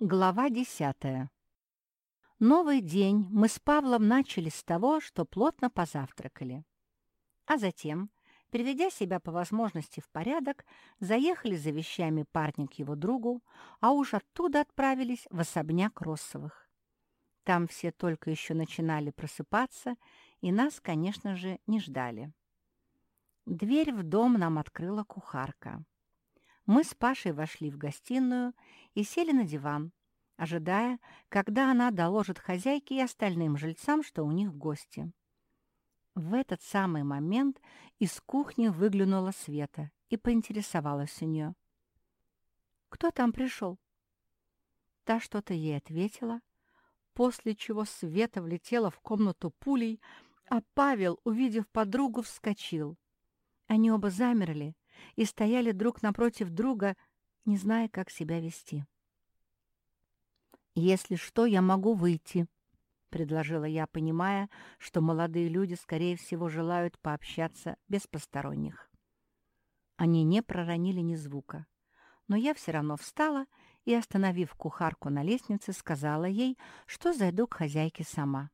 Глава десятая. Новый день мы с Павлом начали с того, что плотно позавтракали. А затем, приведя себя по возможности в порядок, заехали за вещами парня к его другу, а уж оттуда отправились в особняк Россовых. Там все только еще начинали просыпаться, и нас, конечно же, не ждали. Дверь в дом нам открыла кухарка. Мы с Пашей вошли в гостиную и сели на диван, ожидая, когда она доложит хозяйке и остальным жильцам, что у них гости. В этот самый момент из кухни выглянула Света и поинтересовалась у нее. «Кто там пришел?» Та что-то ей ответила, после чего Света влетела в комнату пулей, а Павел, увидев подругу, вскочил. Они оба замерли и стояли друг напротив друга, не зная, как себя вести. «Если что, я могу выйти», — предложила я, понимая, что молодые люди, скорее всего, желают пообщаться без посторонних. Они не проронили ни звука, но я все равно встала и, остановив кухарку на лестнице, сказала ей, что зайду к хозяйке сама.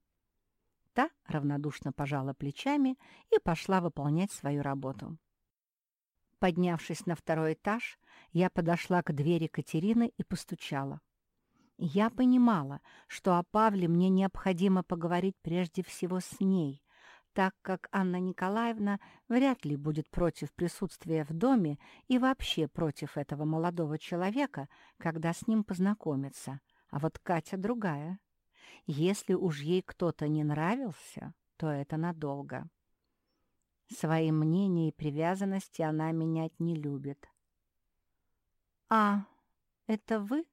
Та равнодушно пожала плечами и пошла выполнять свою работу. Поднявшись на второй этаж, я подошла к двери Катерины и постучала. Я понимала, что о Павле мне необходимо поговорить прежде всего с ней, так как Анна Николаевна вряд ли будет против присутствия в доме и вообще против этого молодого человека, когда с ним познакомится, а вот Катя другая. Если уж ей кто-то не нравился, то это надолго. Свои мнения и привязанности она менять не любит. «А, это вы?»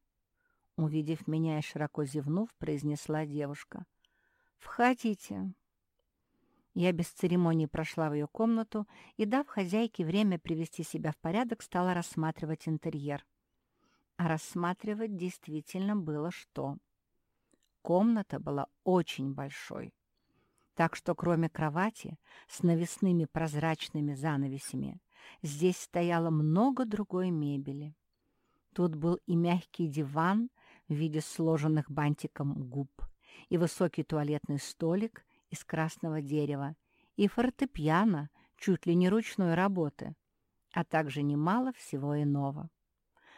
Увидев меня и широко зевнув, произнесла девушка. «Входите». Я без церемонии прошла в ее комнату и, дав хозяйке время привести себя в порядок, стала рассматривать интерьер. А рассматривать действительно было что. Комната была очень большой, так что кроме кровати с навесными прозрачными занавесями здесь стояло много другой мебели. Тут был и мягкий диван в виде сложенных бантиком губ, и высокий туалетный столик из красного дерева, и фортепиано чуть ли не ручной работы, а также немало всего иного.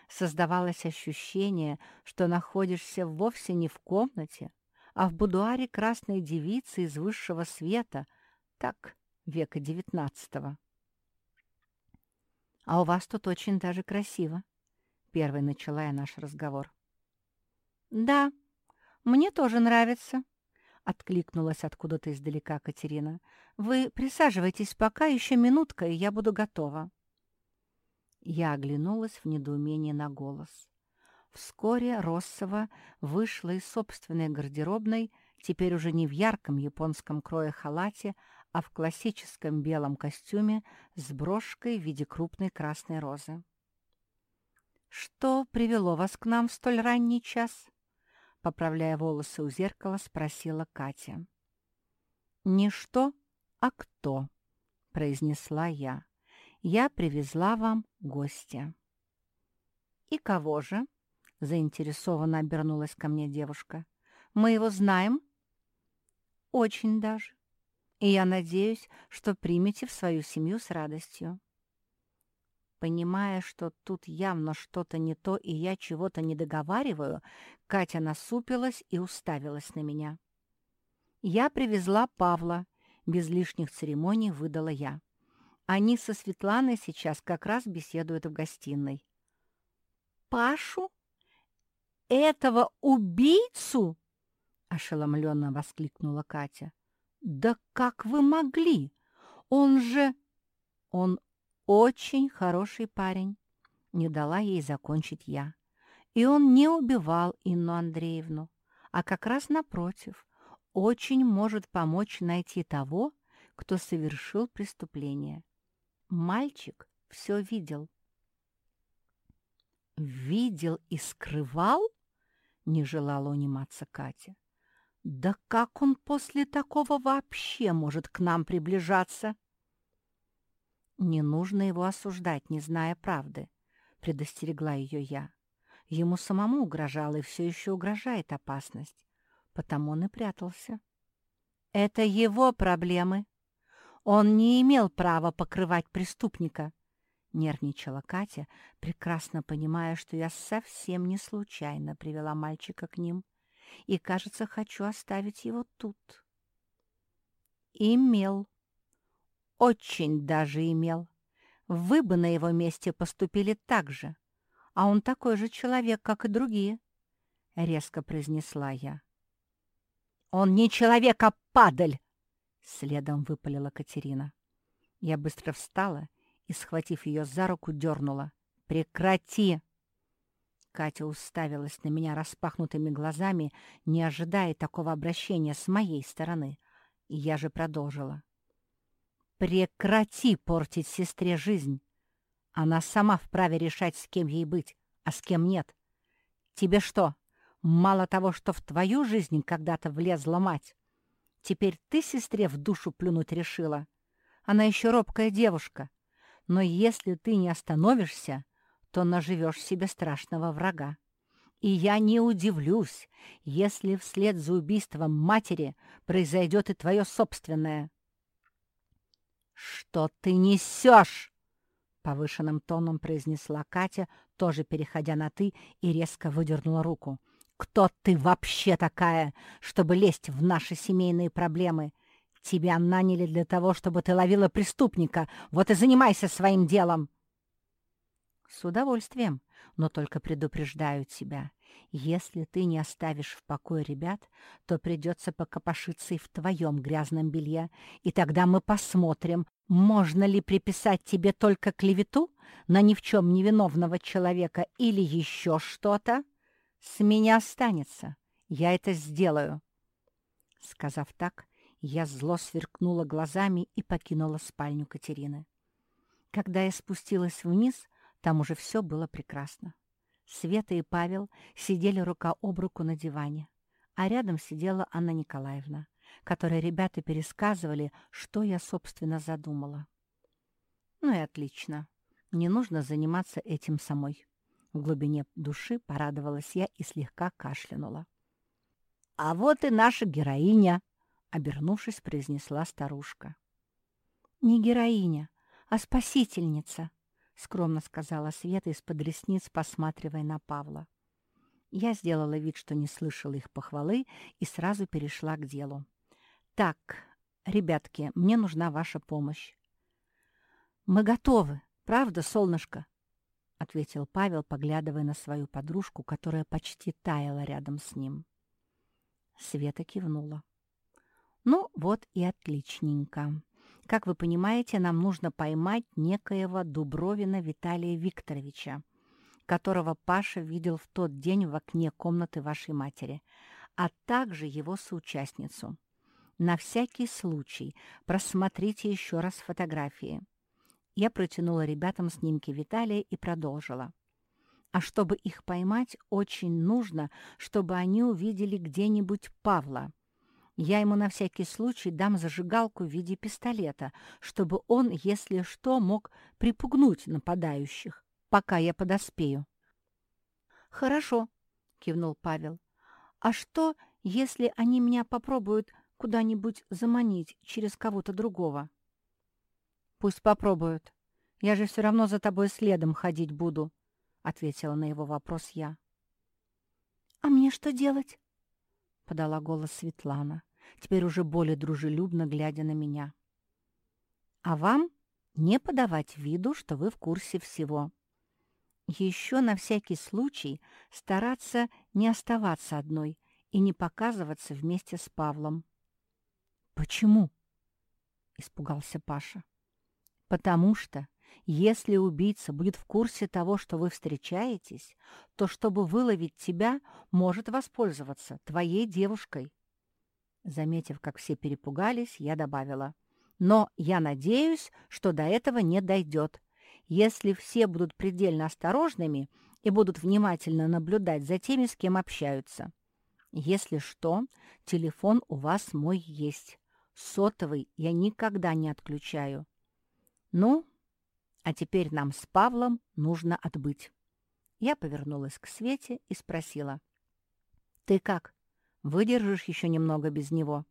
Создавалось ощущение, что находишься вовсе не в комнате, а в будуаре красной девицы из высшего света, так, века девятнадцатого. «А у вас тут очень даже красиво», — первой начала я наш разговор. «Да, мне тоже нравится», — откликнулась откуда-то издалека Катерина. «Вы присаживайтесь пока, еще минутка, и я буду готова». Я оглянулась в недоумении на голос. Вскоре Россова вышла из собственной гардеробной, теперь уже не в ярком японском крое халате, а в классическом белом костюме с брошкой в виде крупной красной розы. «Что привело вас к нам в столь ранний час?» Поправляя волосы у зеркала, спросила Катя. «Не что, а кто?» — произнесла я. «Я привезла вам гостя». «И кого же?» — заинтересованно обернулась ко мне девушка. «Мы его знаем?» «Очень даже. И я надеюсь, что примете в свою семью с радостью». Понимая, что тут явно что-то не то, и я чего-то не договариваю, Катя насупилась и уставилась на меня. «Я привезла Павла», — без лишних церемоний выдала я. «Они со Светланой сейчас как раз беседуют в гостиной». «Пашу? Этого убийцу?» — ошеломленно воскликнула Катя. «Да как вы могли? Он же...» «Он очень хороший парень», — не дала ей закончить я. И он не убивал Инну Андреевну, а как раз напротив, очень может помочь найти того, кто совершил преступление. Мальчик все видел. «Видел и скрывал?» — не желала униматься Катя. «Да как он после такого вообще может к нам приближаться?» «Не нужно его осуждать, не зная правды», — предостерегла ее я. Ему самому угрожала и все еще угрожает опасность, потому он и прятался. Это его проблемы. Он не имел права покрывать преступника, — нервничала Катя, прекрасно понимая, что я совсем не случайно привела мальчика к ним и, кажется, хочу оставить его тут. Имел. Очень даже имел. Вы бы на его месте поступили так же, а он такой же человек, как и другие, — резко произнесла я. «Он не человек, а падаль!» — следом выпалила Катерина. Я быстро встала и, схватив ее за руку, дернула. «Прекрати!» Катя уставилась на меня распахнутыми глазами, не ожидая такого обращения с моей стороны. И я же продолжила. «Прекрати портить сестре жизнь! Она сама вправе решать, с кем ей быть, а с кем нет. Тебе что, Мало того, что в твою жизнь когда-то влезла мать, теперь ты сестре в душу плюнуть решила. Она еще робкая девушка. Но если ты не остановишься, то наживешь себе страшного врага. И я не удивлюсь, если вслед за убийством матери произойдет и твое собственное. «Что ты несешь?» — повышенным тоном произнесла Катя, тоже переходя на «ты» и резко выдернула руку. Кто ты вообще такая, чтобы лезть в наши семейные проблемы? Тебя наняли для того, чтобы ты ловила преступника. Вот и занимайся своим делом. С удовольствием, но только предупреждаю тебя. Если ты не оставишь в покое ребят, то придется покопошиться и в твоем грязном белье, и тогда мы посмотрим, можно ли приписать тебе только клевету на ни в чем невиновного человека или еще что-то. С меня останется. Я это сделаю. Сказав так, я зло сверкнула глазами и покинула спальню Катерины. Когда я спустилась вниз, там уже все было прекрасно. Света и Павел сидели рука об руку на диване, а рядом сидела Анна Николаевна, которой ребята пересказывали, что я, собственно, задумала. Ну и отлично. Не нужно заниматься этим самой. В глубине души порадовалась я и слегка кашлянула. «А вот и наша героиня!» — обернувшись, произнесла старушка. «Не героиня, а спасительница!» — скромно сказала Света из-под ресниц, посматривая на Павла. Я сделала вид, что не слышала их похвалы, и сразу перешла к делу. «Так, ребятки, мне нужна ваша помощь». «Мы готовы, правда, солнышко?» — ответил Павел, поглядывая на свою подружку, которая почти таяла рядом с ним. Света кивнула. «Ну, вот и отличненько. Как вы понимаете, нам нужно поймать некоего Дубровина Виталия Викторовича, которого Паша видел в тот день в окне комнаты вашей матери, а также его соучастницу. На всякий случай просмотрите еще раз фотографии. Я протянула ребятам снимки Виталия и продолжила. А чтобы их поймать, очень нужно, чтобы они увидели где-нибудь Павла. Я ему на всякий случай дам зажигалку в виде пистолета, чтобы он, если что, мог припугнуть нападающих, пока я подоспею. «Хорошо», — кивнул Павел. «А что, если они меня попробуют куда-нибудь заманить через кого-то другого?» «Пусть попробуют. Я же все равно за тобой следом ходить буду», — ответила на его вопрос я. «А мне что делать?» — подала голос Светлана, теперь уже более дружелюбно глядя на меня. «А вам не подавать виду, что вы в курсе всего. Еще на всякий случай стараться не оставаться одной и не показываться вместе с Павлом». «Почему?» — испугался Паша. Потому что, если убийца будет в курсе того, что вы встречаетесь, то, чтобы выловить тебя, может воспользоваться твоей девушкой. Заметив, как все перепугались, я добавила. Но я надеюсь, что до этого не дойдет. Если все будут предельно осторожными и будут внимательно наблюдать за теми, с кем общаются. Если что, телефон у вас мой есть. Сотовый я никогда не отключаю. Ну, а теперь нам с Павлом нужно отбыть. Я повернулась к Свете и спросила. «Ты как? Выдержишь еще немного без него?»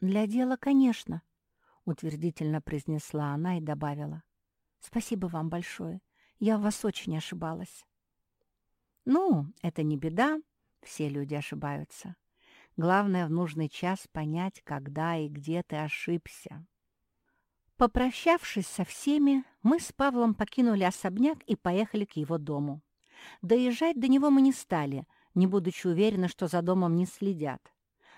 «Для дела, конечно», — утвердительно произнесла она и добавила. «Спасибо вам большое. Я в вас очень ошибалась». «Ну, это не беда. Все люди ошибаются. Главное в нужный час понять, когда и где ты ошибся». Попрощавшись со всеми, мы с Павлом покинули особняк и поехали к его дому. Доезжать до него мы не стали, не будучи уверены, что за домом не следят.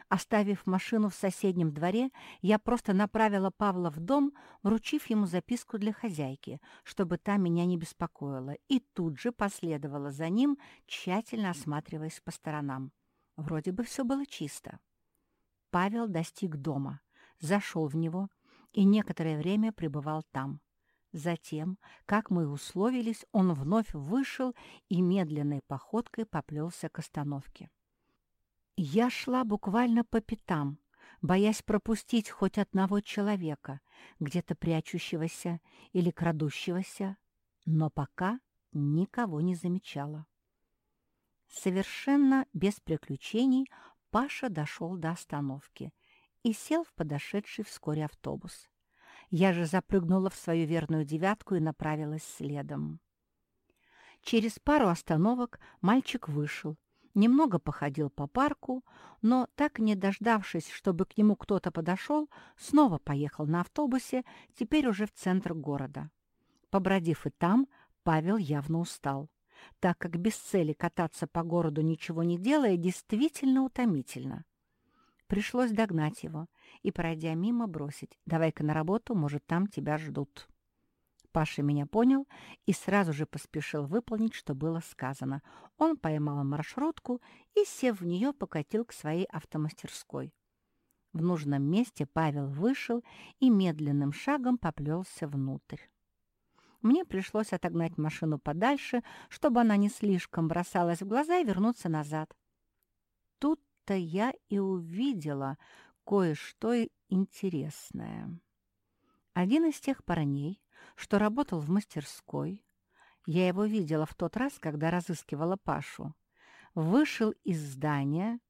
Оставив машину в соседнем дворе, я просто направила Павла в дом, вручив ему записку для хозяйки, чтобы та меня не беспокоила, и тут же последовала за ним, тщательно осматриваясь по сторонам. Вроде бы все было чисто. Павел достиг дома, зашел в него — и некоторое время пребывал там. Затем, как мы условились, он вновь вышел и медленной походкой поплелся к остановке. Я шла буквально по пятам, боясь пропустить хоть одного человека, где-то прячущегося или крадущегося, но пока никого не замечала. Совершенно без приключений Паша дошел до остановки и сел в подошедший вскоре автобус. Я же запрыгнула в свою верную девятку и направилась следом. Через пару остановок мальчик вышел, немного походил по парку, но, так не дождавшись, чтобы к нему кто-то подошел, снова поехал на автобусе, теперь уже в центр города. Побродив и там, Павел явно устал, так как без цели кататься по городу ничего не делая действительно утомительно. Пришлось догнать его и, пройдя мимо, бросить. «Давай-ка на работу, может, там тебя ждут». Паша меня понял и сразу же поспешил выполнить, что было сказано. Он поймал маршрутку и, сев в нее, покатил к своей автомастерской. В нужном месте Павел вышел и медленным шагом поплелся внутрь. Мне пришлось отогнать машину подальше, чтобы она не слишком бросалась в глаза и вернуться назад. Тут тут-то я и увидела кое-что интересное. Один из тех парней, что работал в мастерской, я его видела в тот раз, когда разыскивала Пашу, вышел из здания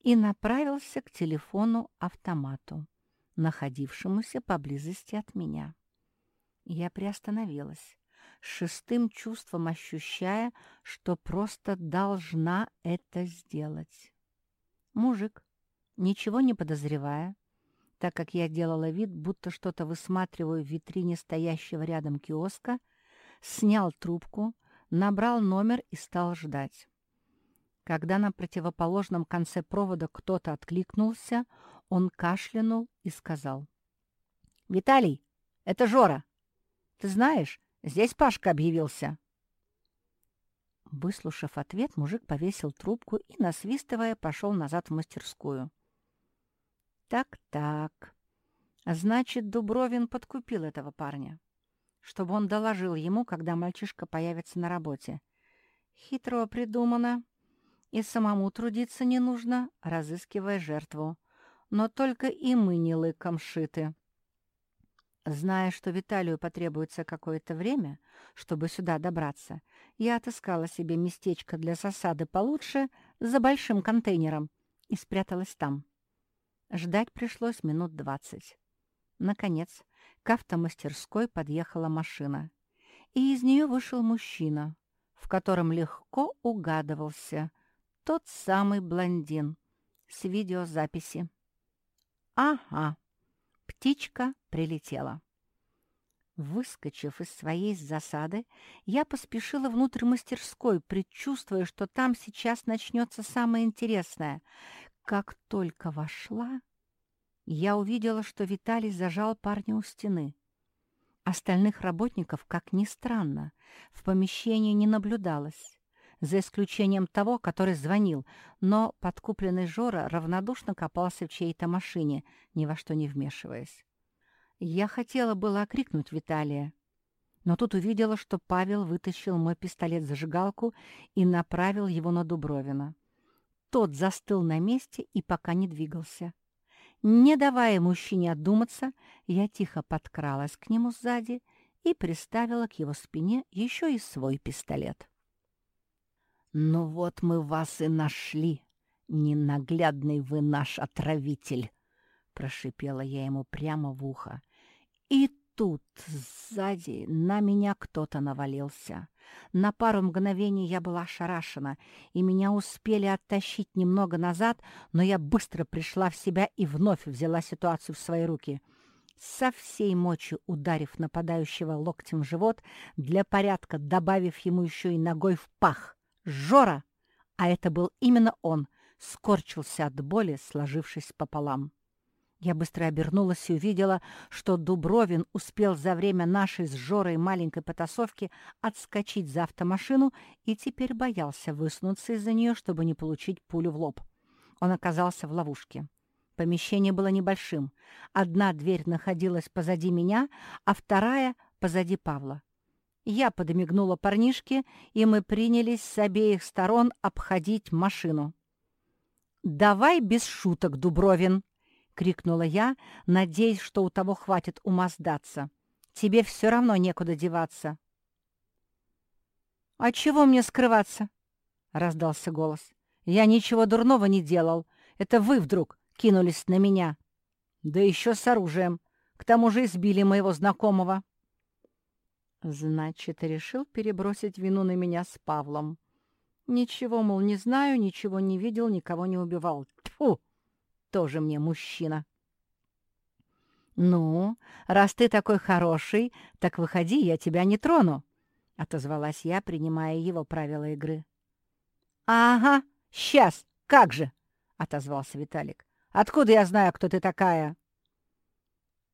и направился к телефону-автомату, находившемуся поблизости от меня. Я приостановилась, шестым чувством ощущая, что просто должна это сделать. Мужик, ничего не подозревая, так как я делала вид, будто что-то высматриваю в витрине стоящего рядом киоска, снял трубку, набрал номер и стал ждать. Когда на противоположном конце провода кто-то откликнулся, он кашлянул и сказал. «Виталий, это Жора. Ты знаешь, здесь Пашка объявился». Выслушав ответ, мужик повесил трубку и, насвистывая, пошел назад в мастерскую. «Так-так. Значит, Дубровин подкупил этого парня, чтобы он доложил ему, когда мальчишка появится на работе. Хитро придумано. И самому трудиться не нужно, разыскивая жертву. Но только и мы не лыком шиты». Зная, что Виталию потребуется какое-то время, чтобы сюда добраться, я отыскала себе местечко для засады получше за большим контейнером и спряталась там. Ждать пришлось минут двадцать. Наконец, к автомастерской подъехала машина, и из нее вышел мужчина, в котором легко угадывался тот самый блондин с видеозаписи. «Ага!» Птичка прилетела. Выскочив из своей засады, я поспешила внутрь мастерской, предчувствуя, что там сейчас начнется самое интересное. Как только вошла, я увидела, что Виталий зажал парня у стены. Остальных работников, как ни странно, в помещении не наблюдалось за исключением того, который звонил, но подкупленный Жора равнодушно копался в чьей-то машине, ни во что не вмешиваясь. Я хотела было окрикнуть Виталия, но тут увидела, что Павел вытащил мой пистолет-зажигалку и направил его на Дубровина. Тот застыл на месте и пока не двигался. Не давая мужчине отдуматься, я тихо подкралась к нему сзади и приставила к его спине еще и свой пистолет. «Ну вот мы вас и нашли, ненаглядный вы наш отравитель!» — прошипела я ему прямо в ухо. И тут сзади на меня кто-то навалился. На пару мгновений я была ошарашена, и меня успели оттащить немного назад, но я быстро пришла в себя и вновь взяла ситуацию в свои руки. Со всей мочи ударив нападающего локтем в живот, для порядка добавив ему еще и ногой в пах. Жора, а это был именно он, скорчился от боли, сложившись пополам. Я быстро обернулась и увидела, что Дубровин успел за время нашей с Жорой маленькой потасовки отскочить за автомашину и теперь боялся высунуться из-за нее, чтобы не получить пулю в лоб. Он оказался в ловушке. Помещение было небольшим. Одна дверь находилась позади меня, а вторая — позади Павла. Я подмигнула парнишке, и мы принялись с обеих сторон обходить машину. «Давай без шуток, Дубровин!» — крикнула я, надеясь, что у того хватит ума сдаться. «Тебе все равно некуда деваться». «А чего мне скрываться?» — раздался голос. «Я ничего дурного не делал. Это вы вдруг кинулись на меня. Да еще с оружием. К тому же избили моего знакомого». Значит, решил перебросить вину на меня с Павлом. Ничего, мол, не знаю, ничего не видел, никого не убивал. Тьфу! Тоже мне мужчина. «Ну, раз ты такой хороший, так выходи, я тебя не трону», — отозвалась я, принимая его правила игры. «Ага, сейчас, как же!» — отозвался Виталик. «Откуда я знаю, кто ты такая?»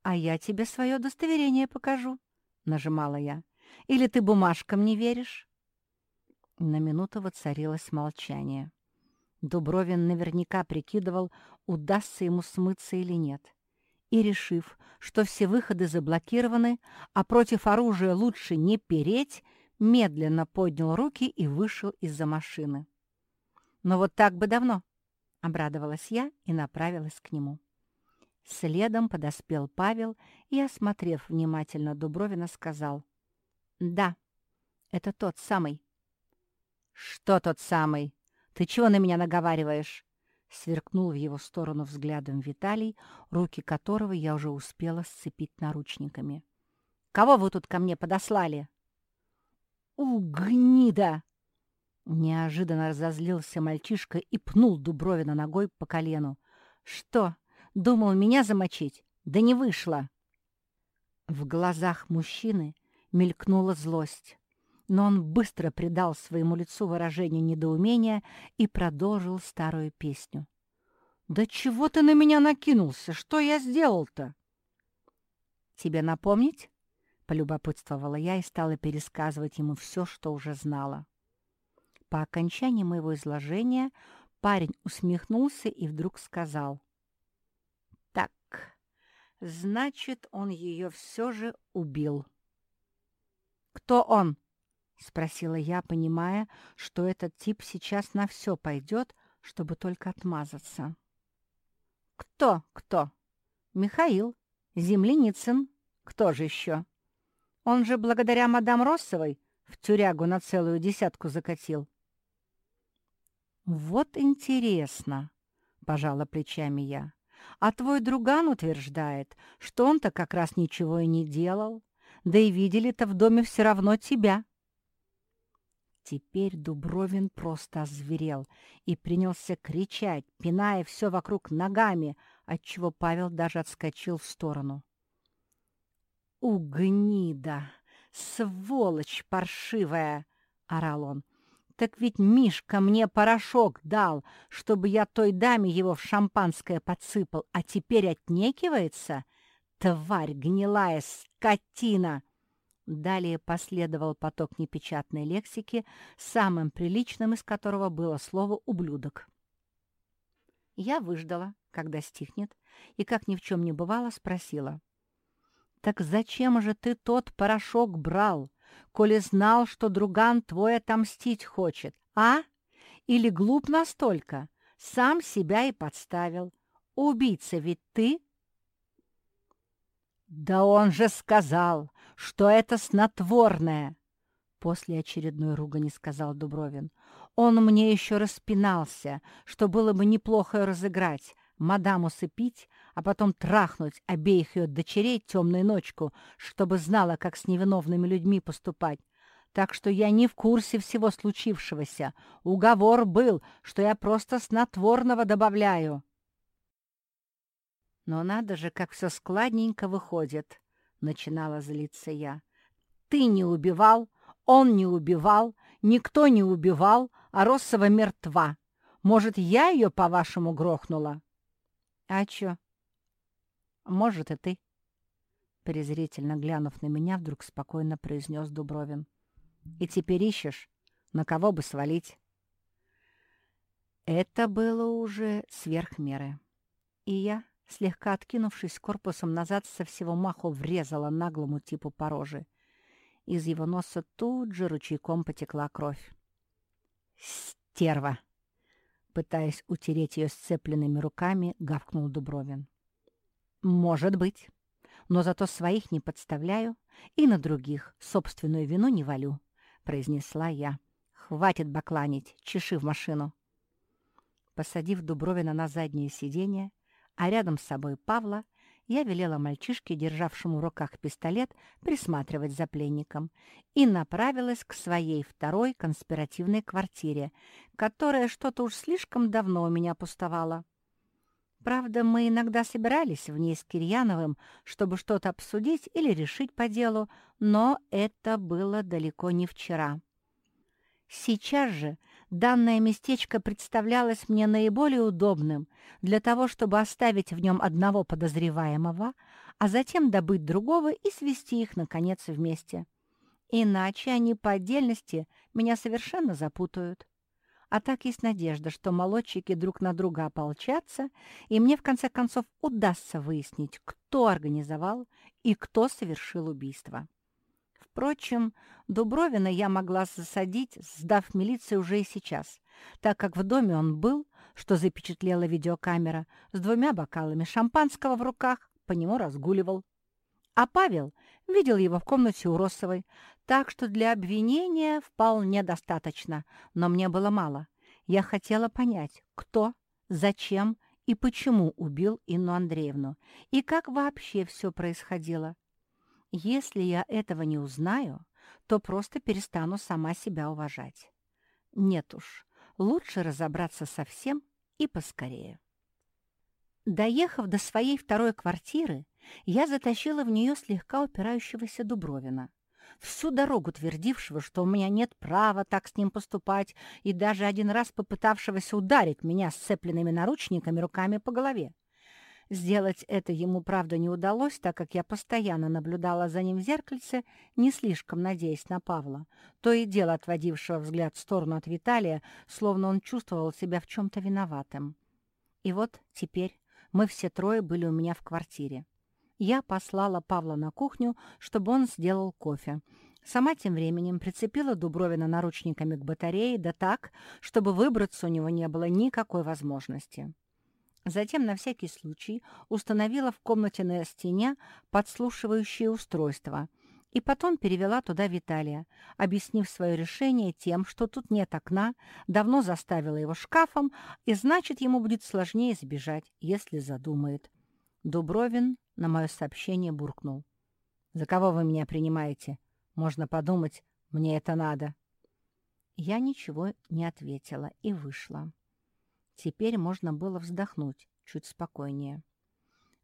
«А я тебе свое удостоверение покажу», нажимала я. «Или ты бумажкам не веришь?» На минуту воцарилось молчание. Дубровин наверняка прикидывал, удастся ему смыться или нет. И, решив, что все выходы заблокированы, а против оружия лучше не переть, медленно поднял руки и вышел из-за машины. «Но вот так бы давно!» — обрадовалась я и направилась к нему. Следом подоспел Павел и, осмотрев внимательно Дубровина, сказал. «Да, это тот самый». «Что тот самый? Ты чего на меня наговариваешь?» Сверкнул в его сторону взглядом Виталий, руки которого я уже успела сцепить наручниками. «Кого вы тут ко мне подослали?» «У, гнида!» Неожиданно разозлился мальчишка и пнул Дубровина ногой по колену. «Что, Думал меня замочить, да не вышло. В глазах мужчины мелькнула злость, но он быстро придал своему лицу выражение недоумения и продолжил старую песню. «Да чего ты на меня накинулся? Что я сделал-то?» «Тебе напомнить?» — полюбопытствовала я и стала пересказывать ему все, что уже знала. По окончании моего изложения парень усмехнулся и вдруг сказал. Значит, он ее все же убил. «Кто он?» — спросила я, понимая, что этот тип сейчас на все пойдет, чтобы только отмазаться. «Кто? Кто? Михаил. Земляницын. Кто же еще? Он же благодаря мадам Россовой в тюрягу на целую десятку закатил». «Вот интересно», — пожала плечами я. А твой друган утверждает, что он-то как раз ничего и не делал, да и видели-то в доме все равно тебя. Теперь Дубровин просто озверел и принялся кричать, пиная все вокруг ногами, отчего Павел даже отскочил в сторону. «Угнида! Сволочь паршивая!» — орал он. Так ведь Мишка мне порошок дал, чтобы я той даме его в шампанское подсыпал, а теперь отнекивается? Тварь гнилая, скотина!» Далее последовал поток непечатной лексики, самым приличным из которого было слово «ублюдок». Я выждала, когда стихнет, и, как ни в чем не бывало, спросила. «Так зачем же ты тот порошок брал? коли знал, что друган твой отомстить хочет, а? Или глуп настолько, сам себя и подставил. Убийца ведь ты?» «Да он же сказал, что это снотворное!» После очередной ругани сказал Дубровин. Он мне еще распинался, что было бы неплохо разыграть, мадам усыпить, а потом трахнуть обеих ее дочерей темной ночку, чтобы знала, как с невиновными людьми поступать. Так что я не в курсе всего случившегося. Уговор был, что я просто снотворного добавляю. Но надо же, как все складненько выходит, — начинала злиться я. Ты не убивал, он не убивал, никто не убивал, а Россова мертва. Может, я ее, по-вашему, грохнула? А чё? Может, и ты. Презрительно глянув на меня, вдруг спокойно произнес Дубровин. И теперь ищешь, на кого бы свалить? Это было уже сверх меры. И я, слегка откинувшись корпусом назад, со всего маху врезала наглому типу по роже. Из его носа тут же ручейком потекла кровь. «Стерва!» Пытаясь утереть ее сцепленными руками, гавкнул Дубровин. «Может быть, но зато своих не подставляю и на других собственную вину не валю», — произнесла я. «Хватит бакланить, чеши в машину». Посадив Дубровина на заднее сиденье, а рядом с собой Павла, я велела мальчишке, державшему в руках пистолет, присматривать за пленником и направилась к своей второй конспиративной квартире, которая что-то уж слишком давно у меня пустовала. Правда, мы иногда собирались в ней с Кирьяновым, чтобы что-то обсудить или решить по делу, но это было далеко не вчера. Сейчас же данное местечко представлялось мне наиболее удобным для того, чтобы оставить в нем одного подозреваемого, а затем добыть другого и свести их, наконец, вместе. Иначе они по отдельности меня совершенно запутают. А так есть надежда, что молодчики друг на друга ополчатся, и мне в конце концов удастся выяснить, кто организовал и кто совершил убийство. Впрочем, Дубровина я могла засадить, сдав милиции уже и сейчас, так как в доме он был, что запечатлела видеокамера, с двумя бокалами шампанского в руках, по нему разгуливал. А Павел видел его в комнате у Росовой, так что для обвинения вполне достаточно, но мне было мало. Я хотела понять, кто, зачем и почему убил Инну Андреевну, и как вообще все происходило. Если я этого не узнаю, то просто перестану сама себя уважать. Нет уж, лучше разобраться со всем и поскорее. Доехав до своей второй квартиры, я затащила в нее слегка упирающегося Дубровина, всю дорогу твердившего, что у меня нет права так с ним поступать, и даже один раз попытавшегося ударить меня сцепленными наручниками руками по голове. Сделать это ему, правда, не удалось, так как я постоянно наблюдала за ним в зеркальце, не слишком надеясь на Павла, то и дело отводившего взгляд в сторону от Виталия, словно он чувствовал себя в чем-то виноватым. И вот теперь мы все трое были у меня в квартире. Я послала Павла на кухню, чтобы он сделал кофе. Сама тем временем прицепила Дубровина наручниками к батарее, да так, чтобы выбраться у него не было никакой возможности. Затем на всякий случай установила в комнате на стене подслушивающее устройство и потом перевела туда Виталия, объяснив свое решение тем, что тут нет окна, давно заставила его шкафом, и значит, ему будет сложнее сбежать, если задумает. Дубровин на мое сообщение буркнул. «За кого вы меня принимаете? Можно подумать, мне это надо». Я ничего не ответила и вышла. Теперь можно было вздохнуть чуть спокойнее.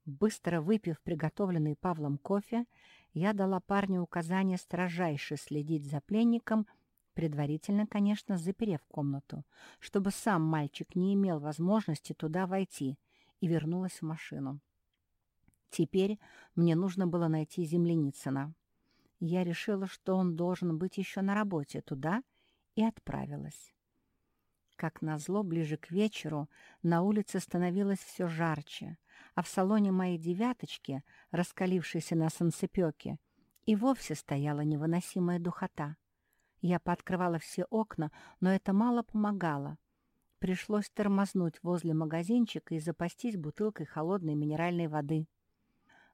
Быстро выпив приготовленный Павлом кофе, я дала парню указание строжайше следить за пленником, предварительно, конечно, заперев комнату, чтобы сам мальчик не имел возможности туда войти, и вернулась в машину. Теперь мне нужно было найти Земляницына. Я решила, что он должен быть еще на работе туда, и отправилась. Как назло, ближе к вечеру на улице становилось все жарче, а в салоне моей «девяточки», раскалившейся на солнцепеке, и вовсе стояла невыносимая духота. Я пооткрывала все окна, но это мало помогало. Пришлось тормознуть возле магазинчика и запастись бутылкой холодной минеральной воды.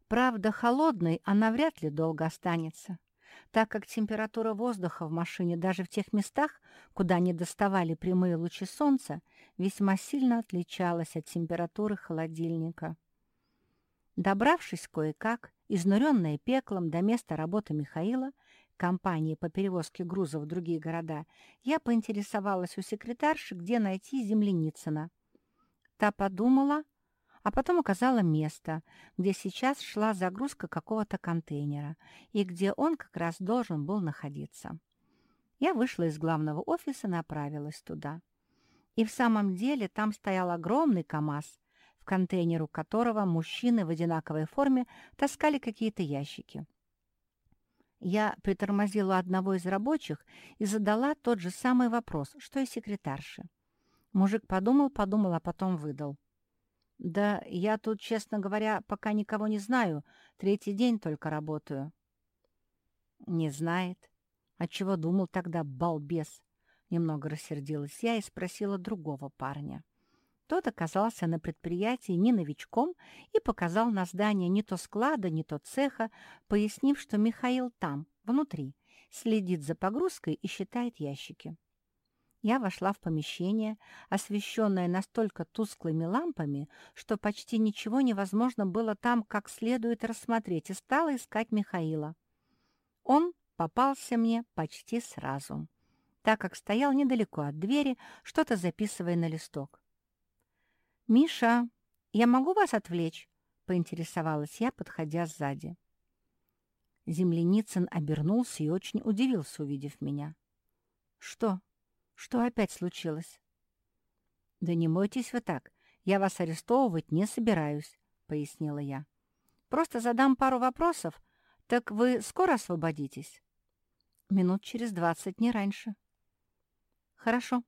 Правда, холодной она вряд ли долго останется. Так как температура воздуха в машине даже в тех местах, куда не доставали прямые лучи солнца, весьма сильно отличалась от температуры холодильника. Добравшись кое-как, изнуренная пеклом до места работы Михаила, компании по перевозке грузов в другие города, я поинтересовалась у секретарши, где найти Земляницына. Та подумала, а потом указала место, где сейчас шла загрузка какого-то контейнера и где он как раз должен был находиться. Я вышла из главного офиса и направилась туда. И в самом деле там стоял огромный КАМАЗ, в контейнеру которого мужчины в одинаковой форме таскали какие-то ящики. Я притормозила одного из рабочих и задала тот же самый вопрос, что и секретарше. Мужик подумал-подумал, а потом выдал. «Да я тут, честно говоря, пока никого не знаю. Третий день только работаю». «Не знает. А чего думал тогда, балбес?» Немного рассердилась я и спросила другого парня. Тот оказался на предприятии не новичком и показал на здание не то склада, не то цеха, пояснив, что Михаил там, внутри, следит за погрузкой и считает ящики. Я вошла в помещение, освещенное настолько тусклыми лампами, что почти ничего невозможно было там как следует рассмотреть, и стала искать Михаила. Он попался мне почти сразу так как стоял недалеко от двери, что-то записывая на листок. «Миша, я могу вас отвлечь?» — поинтересовалась я, подходя сзади. Земляницын обернулся и очень удивился, увидев меня. «Что? Что опять случилось?» «Да не мойтесь вы так. Я вас арестовывать не собираюсь», — пояснила я. «Просто задам пару вопросов. Так вы скоро освободитесь?» «Минут через двадцать, не раньше». «Хорошо,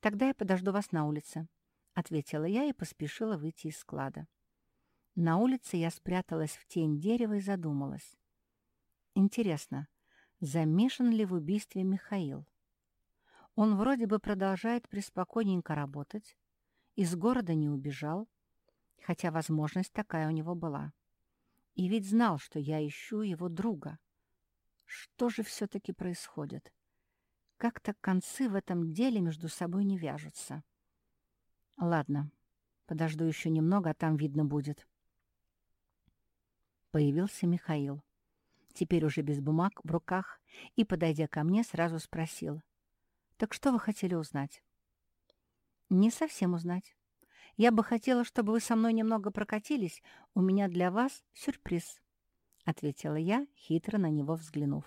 тогда я подожду вас на улице», — ответила я и поспешила выйти из склада. На улице я спряталась в тень дерева и задумалась. Интересно, замешан ли в убийстве Михаил? Он вроде бы продолжает преспокойненько работать, из города не убежал, хотя возможность такая у него была. И ведь знал, что я ищу его друга. Что же все-таки происходит? Как-то концы в этом деле между собой не вяжутся. Ладно, подожду еще немного, а там видно будет. Появился Михаил. Теперь уже без бумаг в руках, и, подойдя ко мне, сразу спросил. «Так что вы хотели узнать?» «Не совсем узнать. Я бы хотела, чтобы вы со мной немного прокатились. У меня для вас сюрприз», — ответила я, хитро на него взглянув.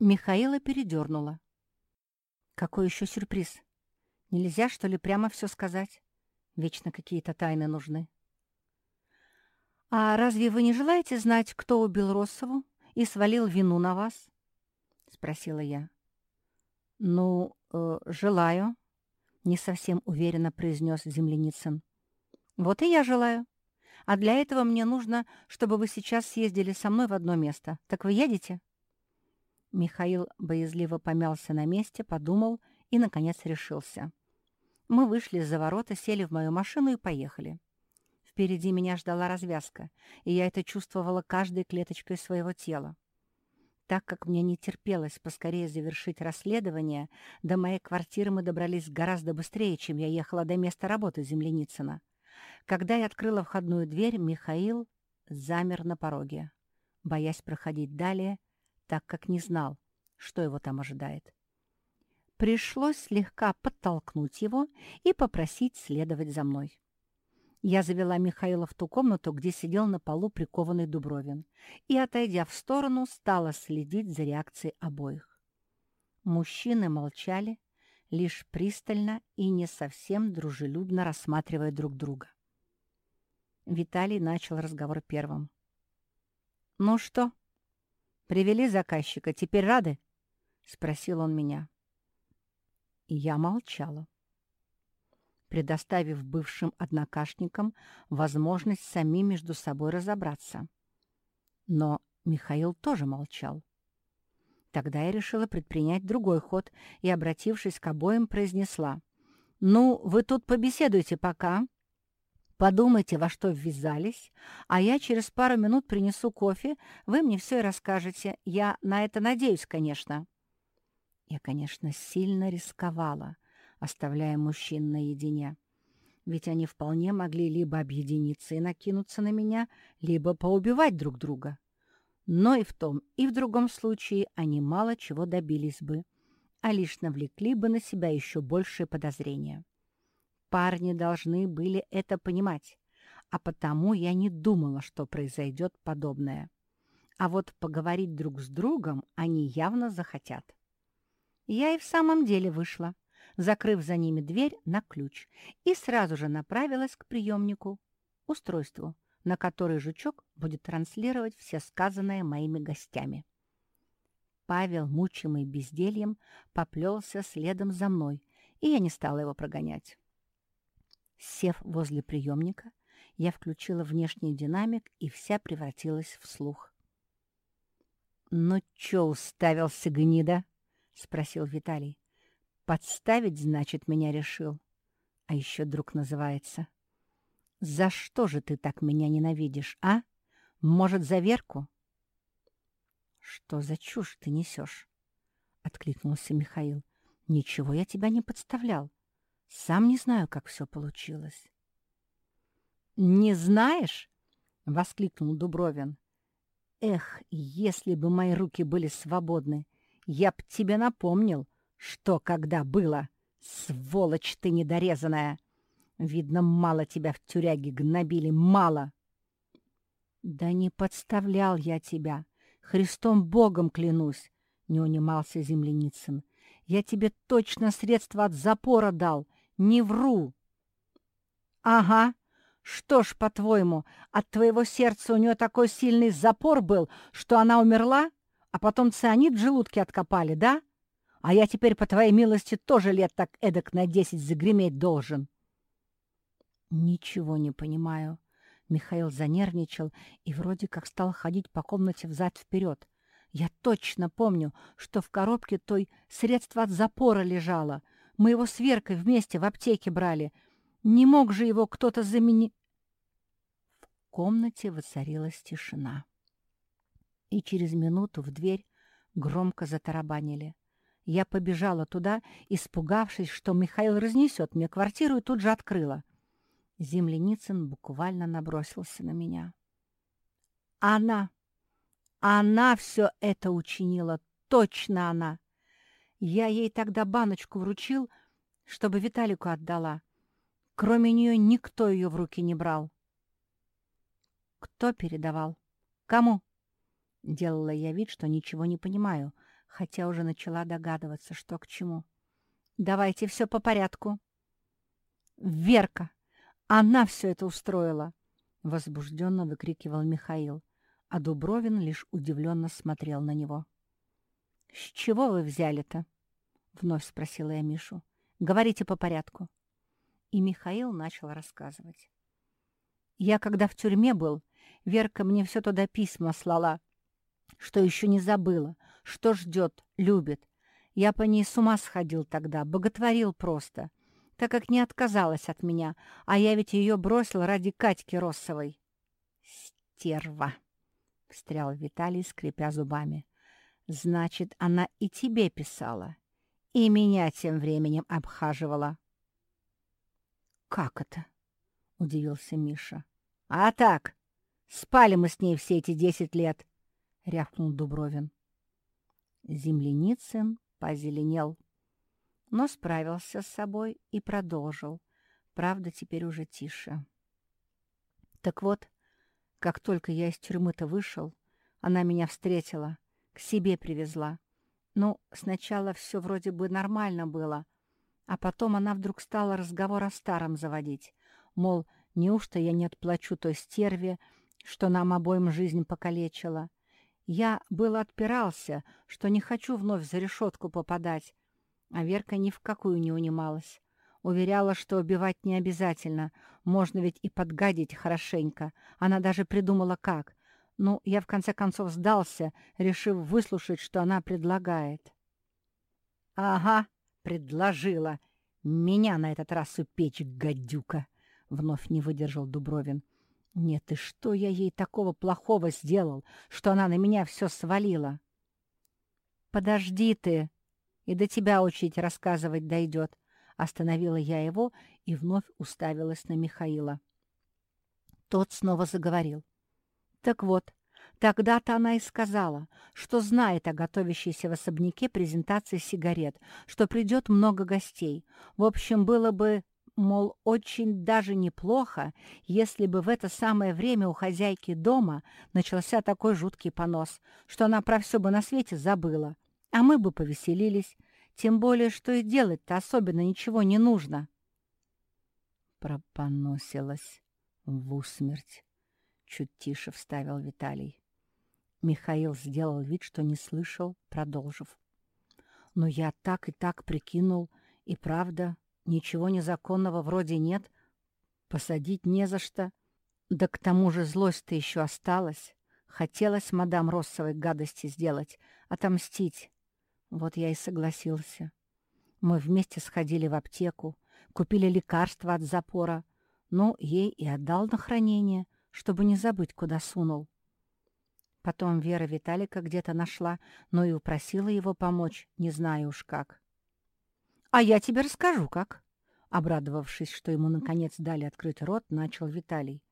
Михаила передернула. Какой еще сюрприз? Нельзя, что ли, прямо все сказать? Вечно какие-то тайны нужны. «А разве вы не желаете знать, кто убил Россову и свалил вину на вас?» — спросила я. «Ну, э, желаю», — не совсем уверенно произнес Земляницын. «Вот и я желаю. А для этого мне нужно, чтобы вы сейчас съездили со мной в одно место. Так вы едете?» Михаил боязливо помялся на месте, подумал и, наконец, решился. Мы вышли из-за ворота, сели в мою машину и поехали. Впереди меня ждала развязка, и я это чувствовала каждой клеточкой своего тела. Так как мне не терпелось поскорее завершить расследование, до моей квартиры мы добрались гораздо быстрее, чем я ехала до места работы Земляницына. Когда я открыла входную дверь, Михаил замер на пороге, боясь проходить далее так как не знал, что его там ожидает. Пришлось слегка подтолкнуть его и попросить следовать за мной. Я завела Михаила в ту комнату, где сидел на полу прикованный Дубровин, и, отойдя в сторону, стала следить за реакцией обоих. Мужчины молчали, лишь пристально и не совсем дружелюбно рассматривая друг друга. Виталий начал разговор первым. «Ну что?» «Привели заказчика, теперь рады?» — спросил он меня. Я молчала, предоставив бывшим однокашникам возможность самим между собой разобраться. Но Михаил тоже молчал. Тогда я решила предпринять другой ход и, обратившись к обоим, произнесла. «Ну, вы тут побеседуйте пока, Подумайте, во что ввязались, а я через пару минут принесу кофе, вы мне все и расскажете. Я на это надеюсь, конечно». Я, конечно, сильно рисковала, оставляя мужчин наедине. Ведь они вполне могли либо объединиться и накинуться на меня, либо поубивать друг друга. Но и в том, и в другом случае они мало чего добились бы, а лишь навлекли бы на себя еще большее подозрение. Парни должны были это понимать, а потому я не думала, что произойдет подобное. А вот поговорить друг с другом они явно захотят. Я и в самом деле вышла, закрыв за ними дверь на ключ, и сразу же направилась к приемнику, устройству, на который жучок будет транслировать все сказанное моими гостями. Павел, мучимый бездельем, поплелся следом за мной, и я не стала его прогонять. Сев возле приемника, я включила внешний динамик, и вся превратилась в слух. «Ну чё уставился, гнида?» — спросил Виталий. «Подставить, значит, меня решил. А еще друг называется. За что же ты так меня ненавидишь, а? Может, за Верку?» «Что за чушь ты несешь?» — откликнулся Михаил. «Ничего я тебя не подставлял. Сам не знаю, как все получилось. «Не знаешь?» — воскликнул Дубровин. «Эх, если бы мои руки были свободны, я б тебе напомнил, что когда было. Сволочь ты недорезанная! Видно, мало тебя в тюряге гнобили, мало!» «Да не подставлял я тебя, Христом Богом клянусь!» — не унимался Земляницын. «Я тебе точно средства от запора дал, не вру. Ага. Что ж, по-твоему, от твоего сердца у нее такой сильный запор был, что она умерла, а потом цианид в желудке откопали, да? А я теперь, по твоей милости, тоже лет так эдак на десять загреметь должен. Ничего не понимаю. Михаил занервничал и вроде как стал ходить по комнате взад-вперед. Я точно помню, что в коробке той средство от запора лежало — мы его с Веркой вместе в аптеке брали. Не мог же его кто-то заменить...» В комнате воцарилась тишина. И через минуту в дверь громко затарабанили. Я побежала туда, испугавшись, что Михаил разнесет мне квартиру, и тут же открыла. Земляницын буквально набросился на меня. «Она! Она все это учинила! Точно она! Я ей тогда баночку вручил, чтобы Виталику отдала. Кроме нее никто ее в руки не брал. Кто передавал? Кому? Делала я вид, что ничего не понимаю, хотя уже начала догадываться, что к чему. Давайте все по порядку. Верка! Она все это устроила! Возбужденно выкрикивал Михаил, а Дубровин лишь удивленно смотрел на него. «С чего вы взяли-то?» — вновь спросила я Мишу. «Говорите по порядку». И Михаил начал рассказывать. «Я, когда в тюрьме был, Верка мне все туда письма слала, что еще не забыла, что ждет, любит. Я по ней с ума сходил тогда, боготворил просто, так как не отказалась от меня, а я ведь ее бросил ради Катьки Россовой». «Стерва!» — встрял Виталий, скрипя зубами. Значит, она и тебе писала, и меня тем временем обхаживала. «Как это?» — удивился Миша. «А так, спали мы с ней все эти десять лет», — рявкнул Дубровин. Земляницын позеленел, но справился с собой и продолжил, правда, теперь уже тише. Так вот, как только я из тюрьмы-то вышел, она меня встретила — к себе привезла. Ну, сначала все вроде бы нормально было, а потом она вдруг стала разговор о старом заводить. Мол, неужто я не отплачу той стерве, что нам обоим жизнь покалечила? Я было отпирался, что не хочу вновь за решетку попадать, а Верка ни в какую не унималась. Уверяла, что убивать не обязательно, можно ведь и подгадить хорошенько. Она даже придумала как. Ну, я в конце концов сдался, решив выслушать, что она предлагает. «Ага, предложила. Меня на этот раз упечь, гадюка!» — вновь не выдержал Дубровин. «Нет, и что я ей такого плохого сделал, что она на меня все свалила?» «Подожди ты, и до тебя очередь рассказывать дойдет», — остановила я его и вновь уставилась на Михаила. Тот снова заговорил. «Так вот, Тогда-то она и сказала, что знает о готовящейся в особняке презентации сигарет, что придет много гостей. В общем, было бы, мол, очень даже неплохо, если бы в это самое время у хозяйки дома начался такой жуткий понос, что она про все бы на свете забыла, а мы бы повеселились, тем более, что и делать-то особенно ничего не нужно. Пропоносилась в усмерть. Чуть тише вставил Виталий. Михаил сделал вид, что не слышал, продолжив. «Но я так и так прикинул, и правда, ничего незаконного вроде нет, посадить не за что. Да к тому же злость-то еще осталась. Хотелось мадам Россовой гадости сделать, отомстить. Вот я и согласился. Мы вместе сходили в аптеку, купили лекарства от запора, ну, ей и отдал на хранение, чтобы не забыть, куда сунул. Потом Вера Виталика где-то нашла, но и упросила его помочь, не знаю уж как. «А я тебе расскажу, как!» Обрадовавшись, что ему наконец дали открыть рот, начал Виталий.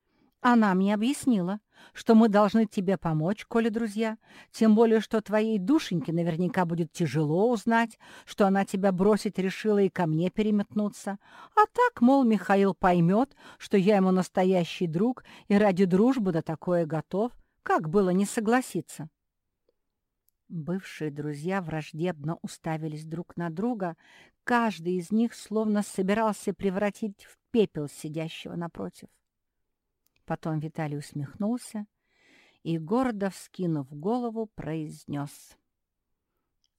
«Она мне объяснила, что мы должны тебе помочь, коли друзья, тем более, что твоей душеньке наверняка будет тяжело узнать, что она тебя бросить решила и ко мне переметнуться. А так, мол, Михаил поймет, что я ему настоящий друг и ради дружбы на такое готов, как было не согласиться? Бывшие друзья враждебно уставились друг на друга, каждый из них словно собирался превратить в пепел сидящего напротив. Потом Виталий усмехнулся и, гордо вскинув голову, произнес.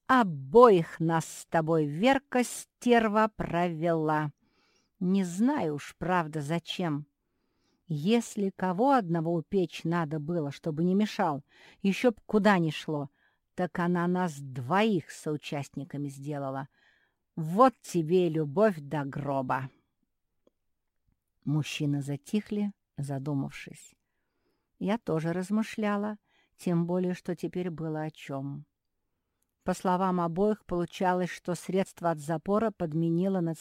«Обоих нас с тобой Верка стерва провела. Не знаю уж, правда, зачем. Если кого одного упечь надо было, чтобы не мешал, еще б куда ни шло, так она нас двоих соучастниками сделала. Вот тебе и любовь до гроба. Мужчины затихли, задумавшись. Я тоже размышляла, тем более, что теперь было о чем. По словам обоих, получалось, что средство от запора подменила на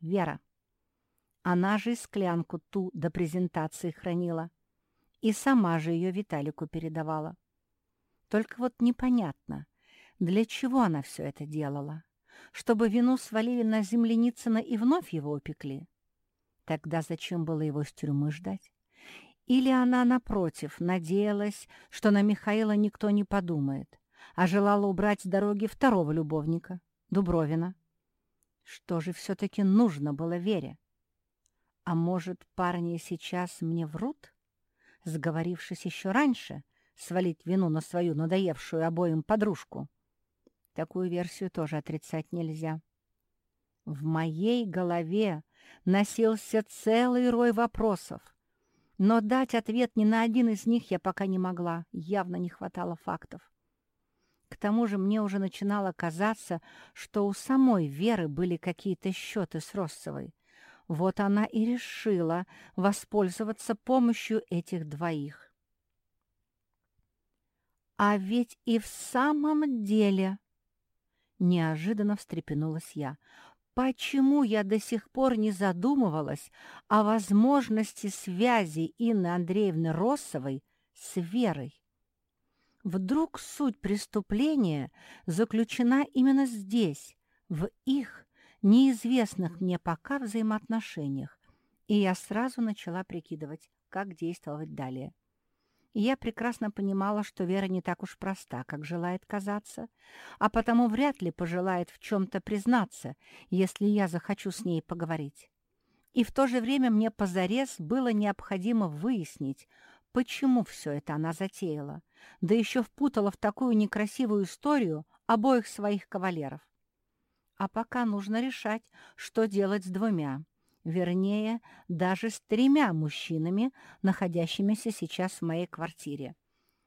Вера. Она же и склянку ту до презентации хранила. И сама же ее Виталику передавала. Только вот непонятно, для чего она все это делала? Чтобы вину свалили на Земляницына и вновь его упекли? Тогда зачем было его с тюрьмы ждать? Или она, напротив, надеялась, что на Михаила никто не подумает, а желала убрать с дороги второго любовника, Дубровина? Что же все-таки нужно было Вере? А может, парни сейчас мне врут? Сговорившись еще раньше, свалить вину на свою надоевшую обоим подружку? Такую версию тоже отрицать нельзя. В моей голове носился целый рой вопросов, но дать ответ ни на один из них я пока не могла, явно не хватало фактов. К тому же мне уже начинало казаться, что у самой Веры были какие-то счеты с Россовой, вот она и решила воспользоваться помощью этих двоих. «А ведь и в самом деле...» Неожиданно встрепенулась я. «Почему я до сих пор не задумывалась о возможности связи Инны Андреевны Россовой с Верой? Вдруг суть преступления заключена именно здесь, в их неизвестных мне пока взаимоотношениях, и я сразу начала прикидывать, как действовать далее. И я прекрасно понимала, что Вера не так уж проста, как желает казаться, а потому вряд ли пожелает в чем-то признаться, если я захочу с ней поговорить. И в то же время мне позарез было необходимо выяснить, почему все это она затеяла, да еще впутала в такую некрасивую историю обоих своих кавалеров. А пока нужно решать, что делать с двумя. Вернее, даже с тремя мужчинами, находящимися сейчас в моей квартире.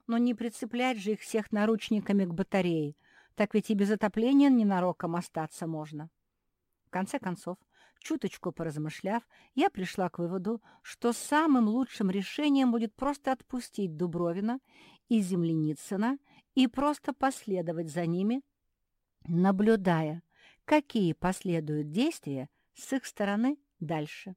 Но не прицеплять же их всех наручниками к батарее, так ведь и без отопления ненароком остаться можно. В конце концов, Чуточку поразмышляв, я пришла к выводу, что самым лучшим решением будет просто отпустить Дубровина и Земляницына и просто последовать за ними, наблюдая, какие последуют действия с их стороны дальше.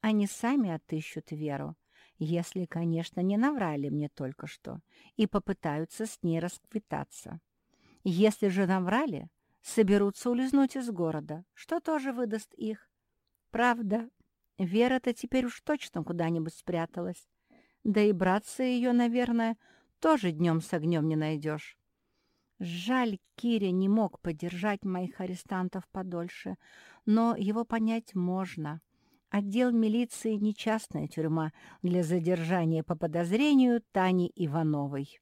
Они сами отыщут Веру, если, конечно, не наврали мне только что, и попытаются с ней расквитаться. Если же наврали, соберутся улизнуть из города, что тоже выдаст их. Правда, Вера-то теперь уж точно куда-нибудь спряталась. Да и братца ее, наверное, тоже днем с огнем не найдешь. Жаль, Киря не мог поддержать моих арестантов подольше, но его понять можно. Отдел милиции — не частная тюрьма для задержания по подозрению Тани Ивановой.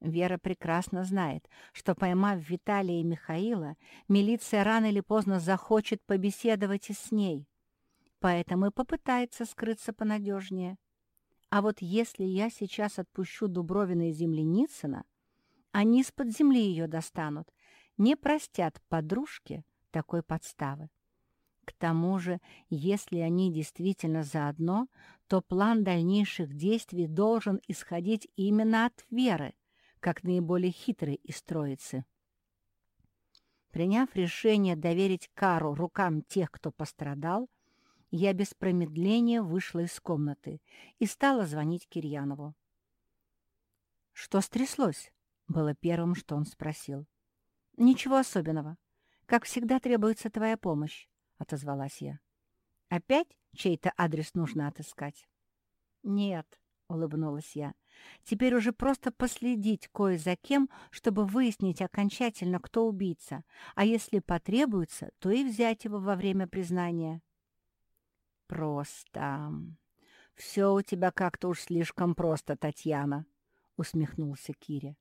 Вера прекрасно знает, что, поймав Виталия и Михаила, милиция рано или поздно захочет побеседовать и с ней, поэтому и попытается скрыться понадежнее. А вот если я сейчас отпущу Дубровина и Земляницына, они из-под земли ее достанут, не простят подружке такой подставы. К тому же, если они действительно заодно, то план дальнейших действий должен исходить именно от Веры, как наиболее хитрой из троицы. Приняв решение доверить кару рукам тех, кто пострадал, я без промедления вышла из комнаты и стала звонить Кирьянову. «Что стряслось?» — было первым, что он спросил. «Ничего особенного. Как всегда требуется твоя помощь. — отозвалась я. «Опять чей-то адрес нужно отыскать?» «Нет», — улыбнулась я. «Теперь уже просто последить кое за кем, чтобы выяснить окончательно, кто убийца, а если потребуется, то и взять его во время признания». «Просто. Все у тебя как-то уж слишком просто, Татьяна», — усмехнулся Киря.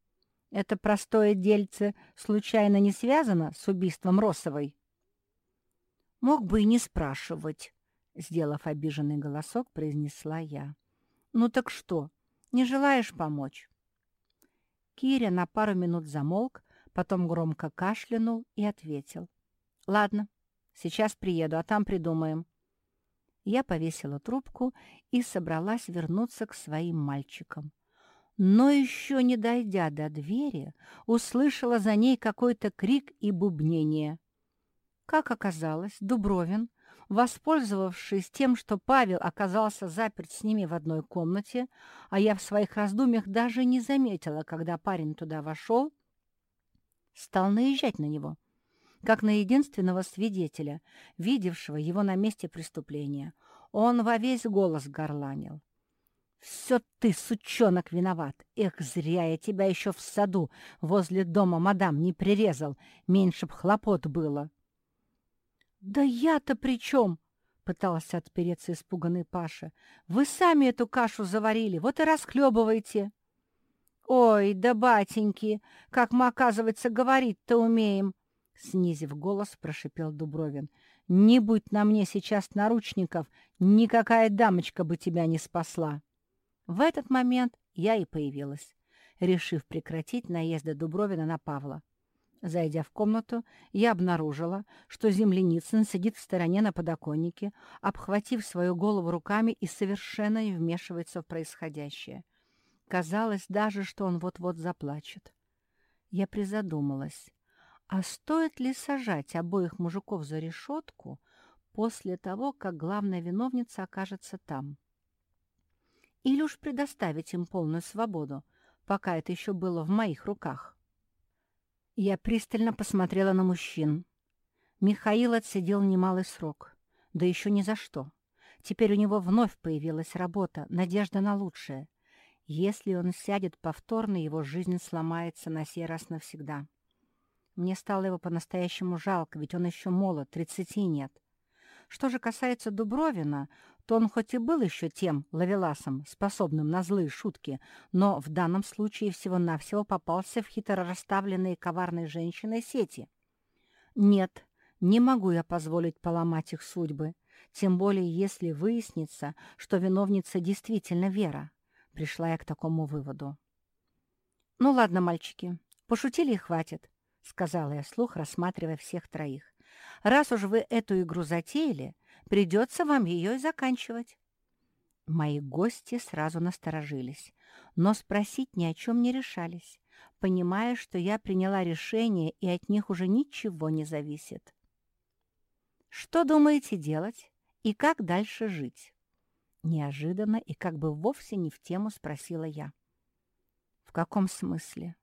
«Это простое дельце случайно не связано с убийством Росовой?» Мог бы и не спрашивать, — сделав обиженный голосок, произнесла я. «Ну так что, не желаешь помочь?» Киря на пару минут замолк, потом громко кашлянул и ответил. «Ладно, сейчас приеду, а там придумаем». Я повесила трубку и собралась вернуться к своим мальчикам. Но еще не дойдя до двери, услышала за ней какой-то крик и бубнение. Как оказалось, Дубровин, воспользовавшись тем, что Павел оказался заперт с ними в одной комнате, а я в своих раздумьях даже не заметила, когда парень туда вошел, стал наезжать на него, как на единственного свидетеля, видевшего его на месте преступления. Он во весь голос горланил. «Все ты, сучонок, виноват! Эх, зря я тебя еще в саду возле дома мадам не прирезал, меньше б хлопот было!» «Да я-то при чем?» — пытался отпереться испуганный Паша. «Вы сами эту кашу заварили, вот и расхлебывайте». «Ой, да батеньки, как мы, оказывается, говорить-то умеем!» Снизив голос, прошипел Дубровин. «Не будь на мне сейчас наручников, никакая дамочка бы тебя не спасла!» В этот момент я и появилась, решив прекратить наезды Дубровина на Павла. Зайдя в комнату, я обнаружила, что Земляницын сидит в стороне на подоконнике, обхватив свою голову руками и совершенно не вмешивается в происходящее. Казалось даже, что он вот-вот заплачет. Я призадумалась, а стоит ли сажать обоих мужиков за решетку после того, как главная виновница окажется там? Или уж предоставить им полную свободу, пока это еще было в моих руках? Я пристально посмотрела на мужчин. Михаил отсидел немалый срок. Да еще ни за что. Теперь у него вновь появилась работа, надежда на лучшее. Если он сядет повторно, его жизнь сломается на сей раз навсегда. Мне стало его по-настоящему жалко, ведь он еще молод, тридцати нет. Что же касается Дубровина, то он хоть и был еще тем лавеласом, способным на злые шутки, но в данном случае всего-навсего попался в хитро расставленные коварной женщиной сети. Нет, не могу я позволить поломать их судьбы, тем более если выяснится, что виновница действительно Вера. Пришла я к такому выводу. «Ну ладно, мальчики, пошутили и хватит», — сказала я слух, рассматривая всех троих. Раз уж вы эту игру затеяли, придется вам ее и заканчивать». Мои гости сразу насторожились, но спросить ни о чем не решались, понимая, что я приняла решение и от них уже ничего не зависит. «Что думаете делать и как дальше жить?» Неожиданно и как бы вовсе не в тему спросила я. «В каком смысле?»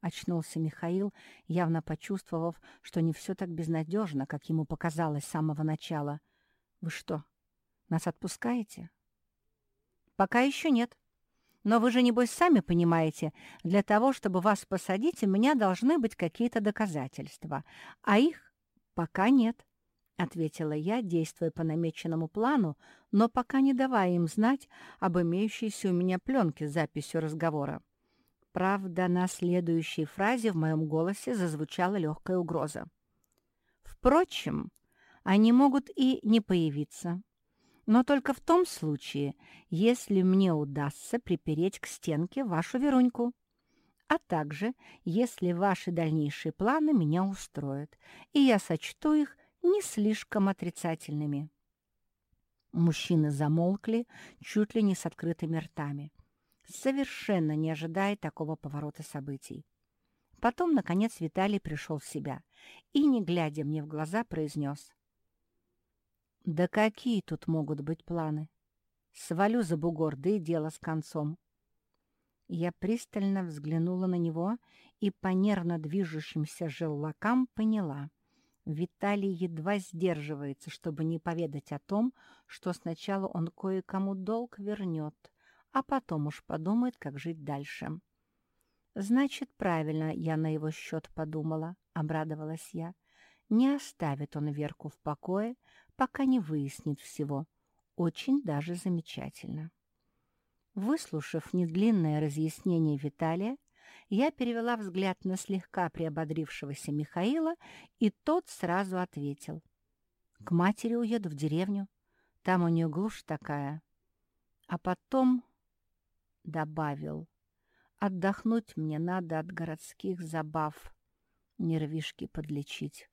Очнулся Михаил, явно почувствовав, что не все так безнадежно, как ему показалось с самого начала. «Вы что, нас отпускаете?» «Пока еще нет. Но вы же, небось, сами понимаете, для того, чтобы вас посадить, у меня должны быть какие-то доказательства, а их пока нет», — ответила я, действуя по намеченному плану, но пока не давая им знать об имеющейся у меня пленке с записью разговора. Правда, на следующей фразе в моем голосе зазвучала легкая угроза. Впрочем, они могут и не появиться. Но только в том случае, если мне удастся припереть к стенке вашу Веруньку. А также, если ваши дальнейшие планы меня устроят, и я сочту их не слишком отрицательными. Мужчины замолкли чуть ли не с открытыми ртами совершенно не ожидая такого поворота событий. Потом, наконец, Виталий пришел в себя и, не глядя мне в глаза, произнес. «Да какие тут могут быть планы? Свалю за бугор, да и дело с концом». Я пристально взглянула на него и по нервно движущимся желвакам поняла. Виталий едва сдерживается, чтобы не поведать о том, что сначала он кое-кому долг вернет, а потом уж подумает, как жить дальше. «Значит, правильно я на его счет подумала», — обрадовалась я. «Не оставит он Верку в покое, пока не выяснит всего. Очень даже замечательно». Выслушав недлинное разъяснение Виталия, я перевела взгляд на слегка приободрившегося Михаила, и тот сразу ответил. «К матери уеду в деревню. Там у нее глушь такая. А потом добавил. Отдохнуть мне надо от городских забав, нервишки подлечить.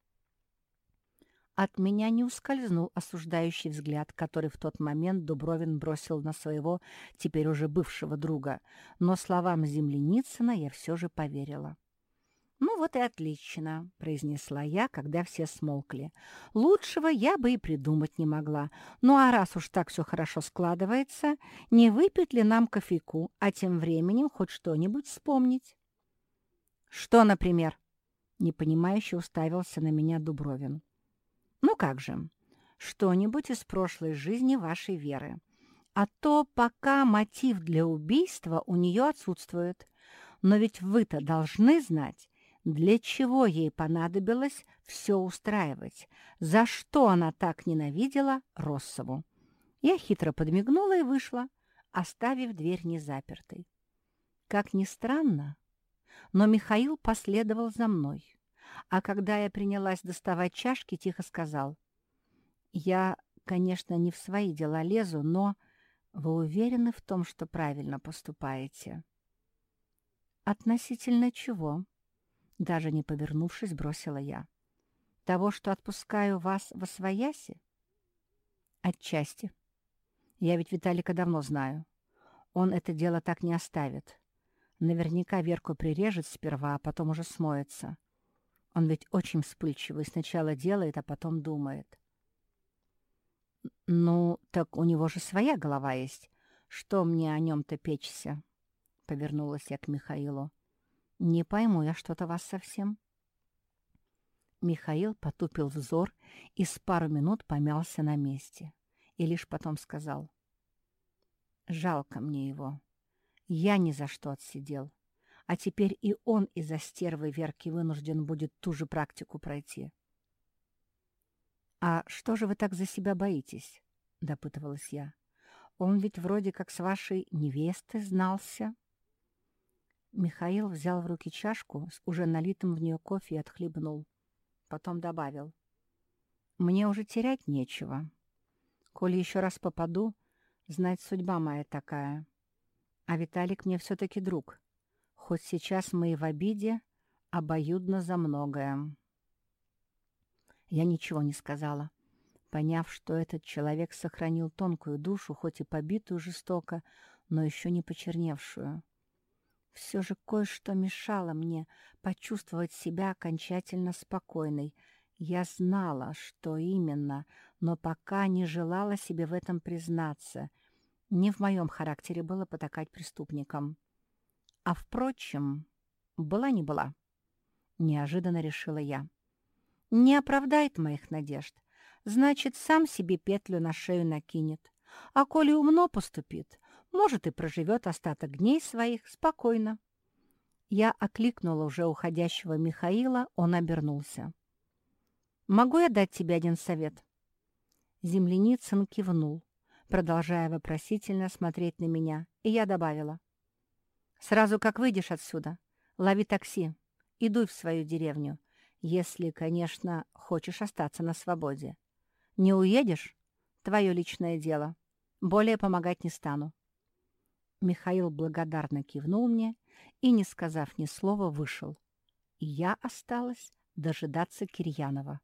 От меня не ускользнул осуждающий взгляд, который в тот момент Дубровин бросил на своего, теперь уже бывшего друга, но словам Земляницына я все же поверила. «Ну вот и отлично», — произнесла я, когда все смолкли. «Лучшего я бы и придумать не могла. Ну а раз уж так все хорошо складывается, не выпить ли нам кофейку, а тем временем хоть что-нибудь вспомнить?» «Что, например?» — непонимающе уставился на меня Дубровин. «Ну как же, что-нибудь из прошлой жизни вашей Веры. А то пока мотив для убийства у нее отсутствует. Но ведь вы-то должны знать, для чего ей понадобилось все устраивать? За что она так ненавидела Россову? Я хитро подмигнула и вышла, оставив дверь незапертой. Как ни странно, но Михаил последовал за мной, а когда я принялась доставать чашки, тихо сказал, «Я, конечно, не в свои дела лезу, но вы уверены в том, что правильно поступаете?» «Относительно чего?» Даже не повернувшись, бросила я. Того, что отпускаю вас во свояси? Отчасти. Я ведь Виталика давно знаю. Он это дело так не оставит. Наверняка Верку прирежет сперва, а потом уже смоется. Он ведь очень вспыльчивый, сначала делает, а потом думает. «Ну, так у него же своя голова есть. Что мне о нем-то печься?» Повернулась я к Михаилу. «Не пойму я что-то вас совсем». Михаил потупил взор и с пару минут помялся на месте. И лишь потом сказал. «Жалко мне его. Я ни за что отсидел. А теперь и он из-за стервы Верки вынужден будет ту же практику пройти». «А что же вы так за себя боитесь?» — допытывалась я. «Он ведь вроде как с вашей невестой знался». Михаил взял в руки чашку с уже налитым в нее кофе и отхлебнул. Потом добавил. «Мне уже терять нечего. Коли еще раз попаду, знать судьба моя такая. А Виталик мне все-таки друг. Хоть сейчас мы и в обиде, обоюдно за многое». Я ничего не сказала. Поняв, что этот человек сохранил тонкую душу, хоть и побитую жестоко, но еще не почерневшую. Все же кое-что мешало мне почувствовать себя окончательно спокойной. Я знала, что именно, но пока не желала себе в этом признаться. Не в моем характере было потакать преступникам. А, впрочем, была не была. Неожиданно решила я. Не оправдает моих надежд. Значит, сам себе петлю на шею накинет. А коли умно поступит, может, и проживет остаток дней своих спокойно. Я окликнула уже уходящего Михаила, он обернулся. «Могу я дать тебе один совет?» Земляницын кивнул, продолжая вопросительно смотреть на меня, и я добавила. «Сразу как выйдешь отсюда, лови такси и дуй в свою деревню, если, конечно, хочешь остаться на свободе. Не уедешь — твое личное дело. Более помогать не стану. Михаил благодарно кивнул мне и, не сказав ни слова, вышел. И я осталась дожидаться Кирьянова.